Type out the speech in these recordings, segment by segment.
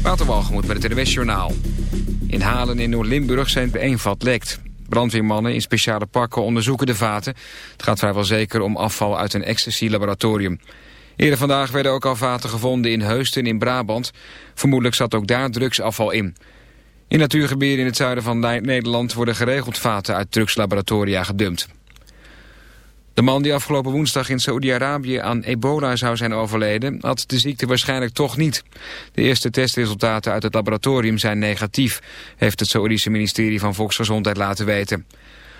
Waterwalgemoed met het NWS. In Halen in Noord-Limburg zijn een vat lekt. Brandweermannen in speciale pakken onderzoeken de vaten. Het gaat vrijwel zeker om afval uit een ecstasy-laboratorium. Eerder vandaag werden ook al vaten gevonden in Heusden in Brabant. Vermoedelijk zat ook daar drugsafval in. In natuurgebieden in het zuiden van Nederland worden geregeld vaten uit drugslaboratoria gedumpt. De man die afgelopen woensdag in Saoedi-Arabië aan ebola zou zijn overleden... had de ziekte waarschijnlijk toch niet. De eerste testresultaten uit het laboratorium zijn negatief... heeft het Saoedische ministerie van Volksgezondheid laten weten.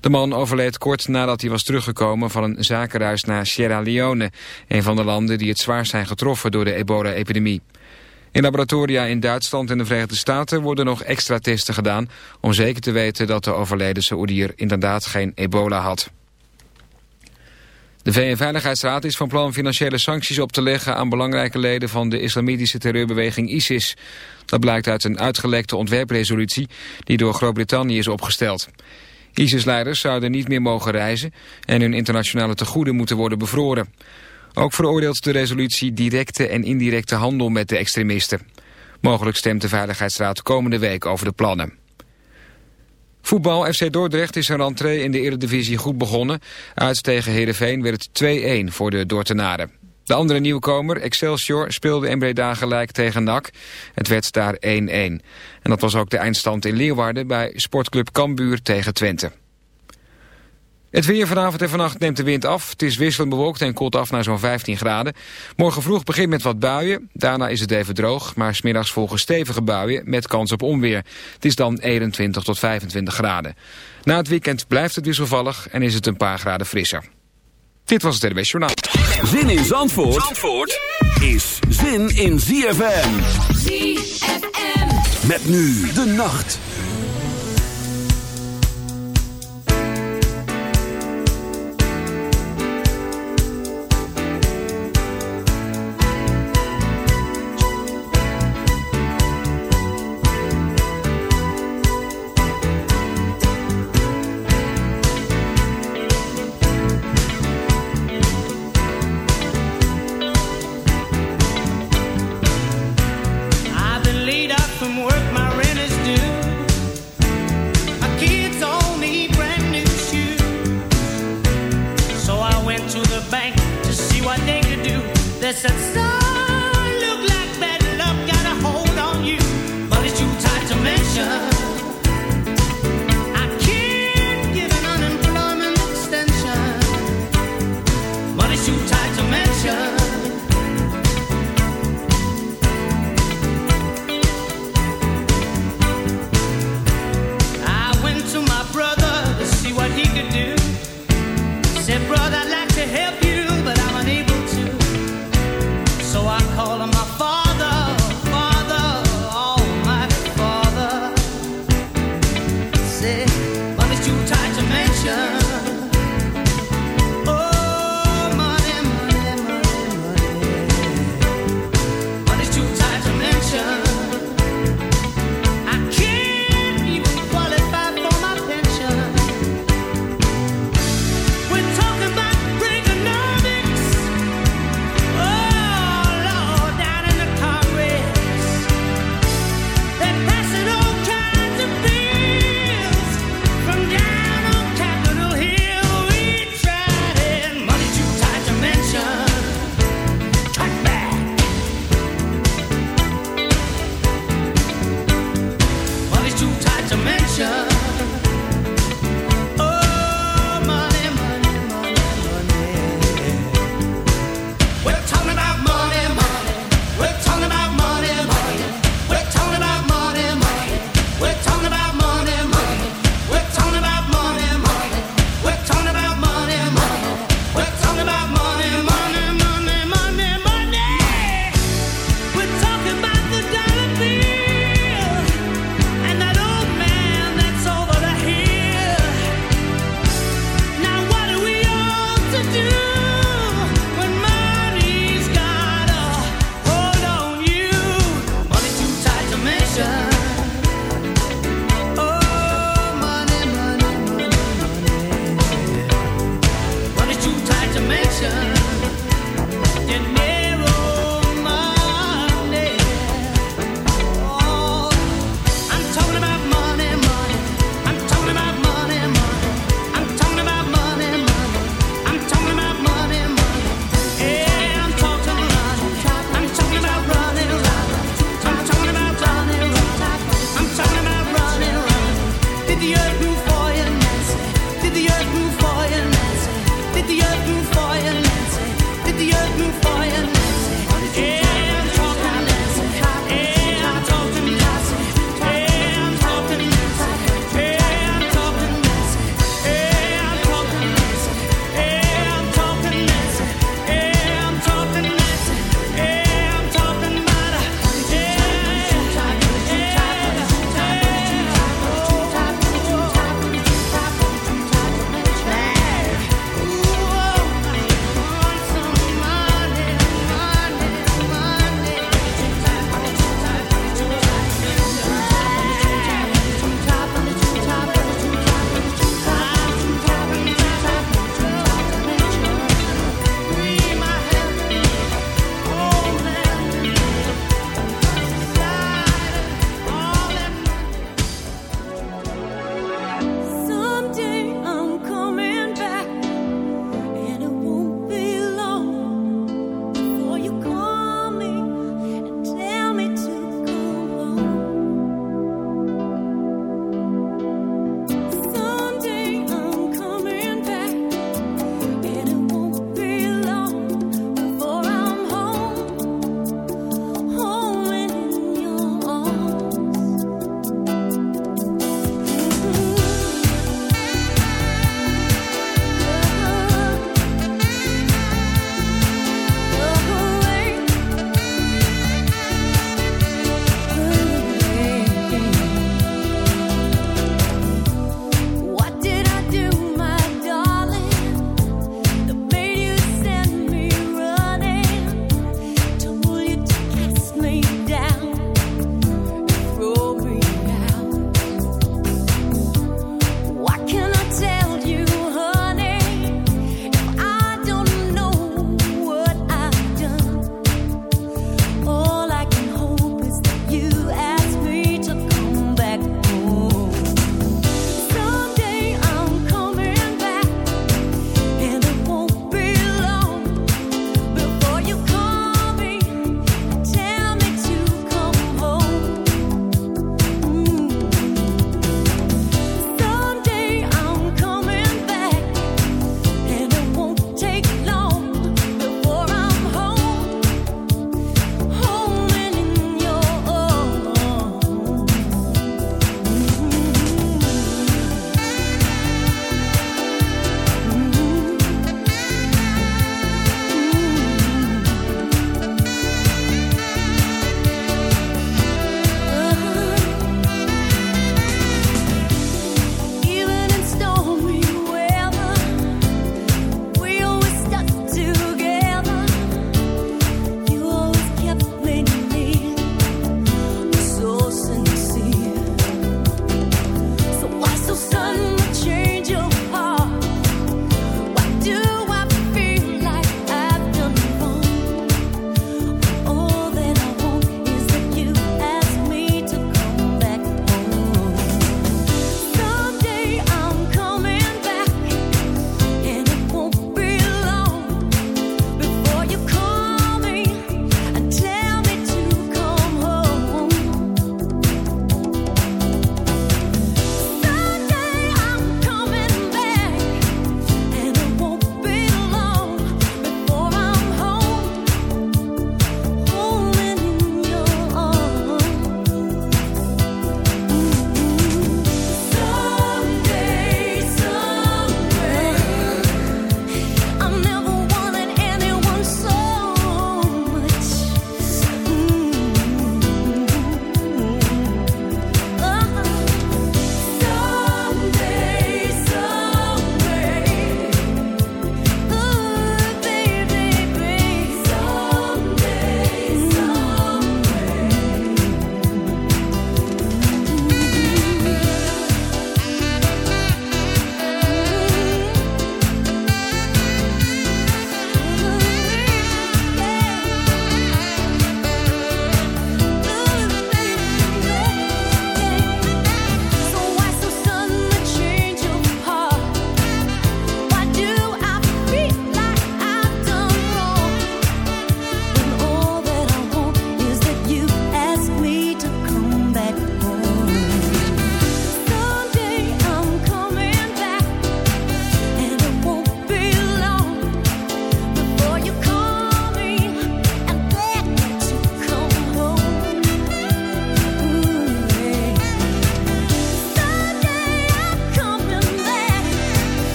De man overleed kort nadat hij was teruggekomen van een zakenreis naar Sierra Leone... een van de landen die het zwaarst zijn getroffen door de ebola-epidemie. In laboratoria in Duitsland en de Verenigde Staten worden nog extra testen gedaan... om zeker te weten dat de overleden Saoediër inderdaad geen ebola had. De VN-veiligheidsraad is van plan financiële sancties op te leggen aan belangrijke leden van de islamitische terreurbeweging ISIS. Dat blijkt uit een uitgelekte ontwerpresolutie die door Groot-Brittannië is opgesteld. ISIS-leiders zouden niet meer mogen reizen en hun internationale tegoeden moeten worden bevroren. Ook veroordeelt de resolutie directe en indirecte handel met de extremisten. Mogelijk stemt de Veiligheidsraad komende week over de plannen. Voetbal FC Dordrecht is zijn rentree in de Eredivisie goed begonnen. Uit tegen Heerenveen werd het 2-1 voor de Dordtenaren. De andere nieuwkomer, Excelsior, speelde in Breda gelijk tegen NAC. Het werd daar 1-1. En dat was ook de eindstand in Leeuwarden bij Sportclub Cambuur tegen Twente. Het weer vanavond en vannacht neemt de wind af. Het is wisselend bewolkt en koelt af naar zo'n 15 graden. Morgen vroeg begint met wat buien. Daarna is het even droog, maar smiddags volgen stevige buien met kans op onweer. Het is dan 21 tot 25 graden. Na het weekend blijft het wisselvallig en is het een paar graden frisser. Dit was het RWS Journaal. Zin in Zandvoort, Zandvoort is zin in ZFM. ZFM. Met nu de nacht.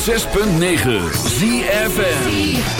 106.9 ZFN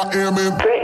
I am in.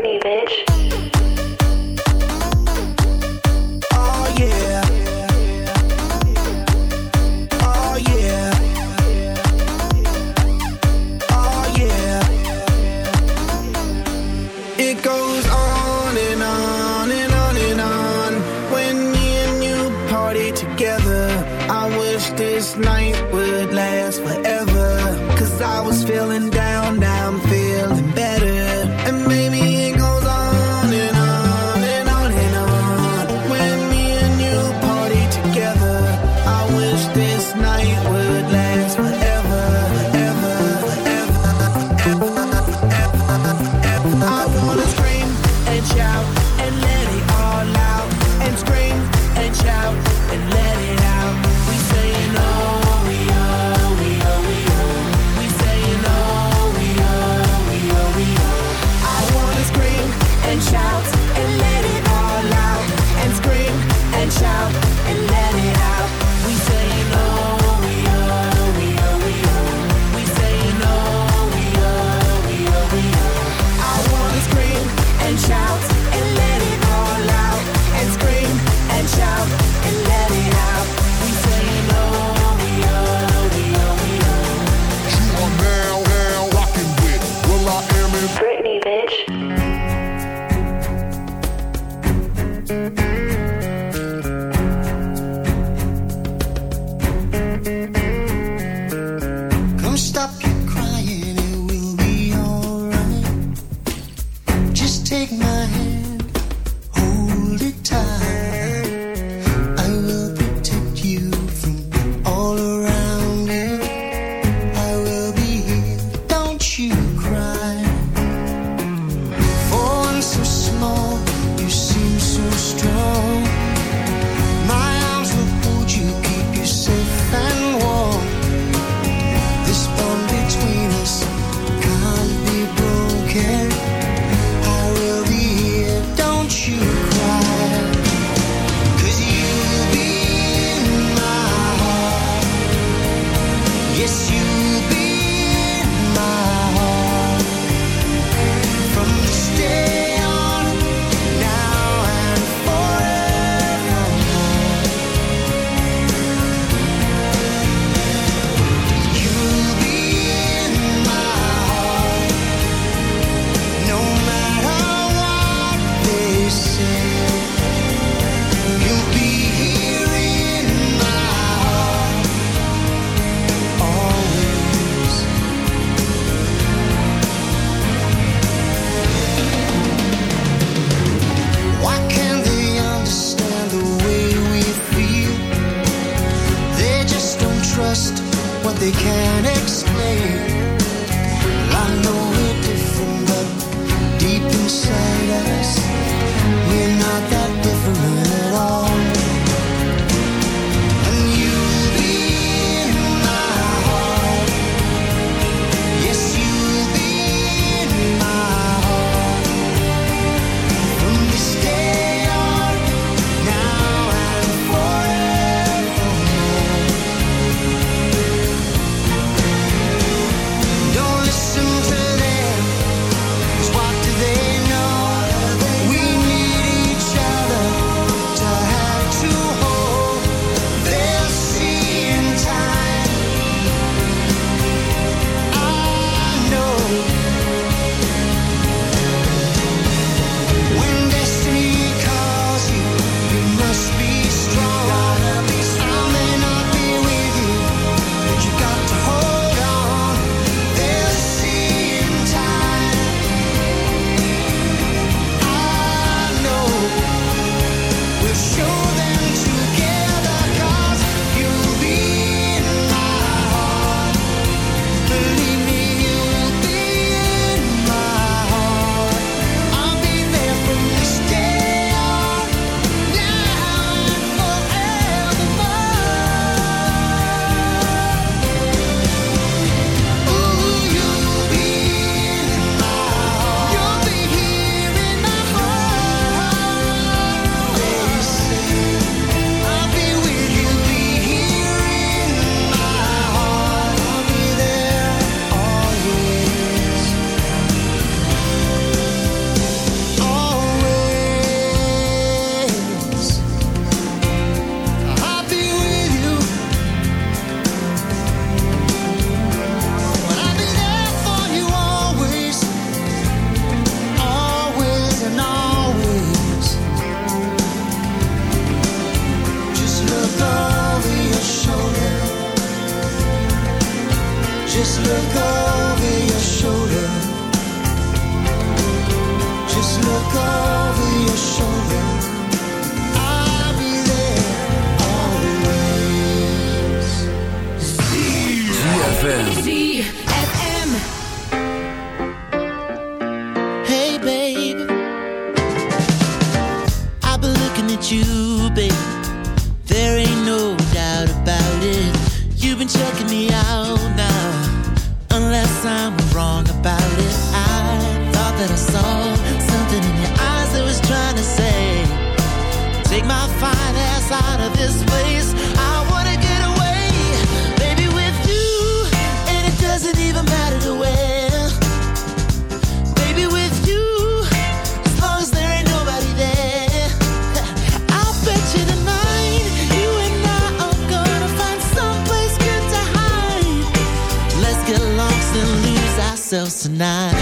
ourselves tonight.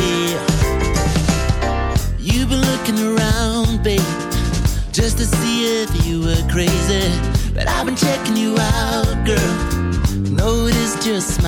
Yeah. You've been looking around, babe, just to see if you were crazy. But I've been checking you out, girl. No, it is just my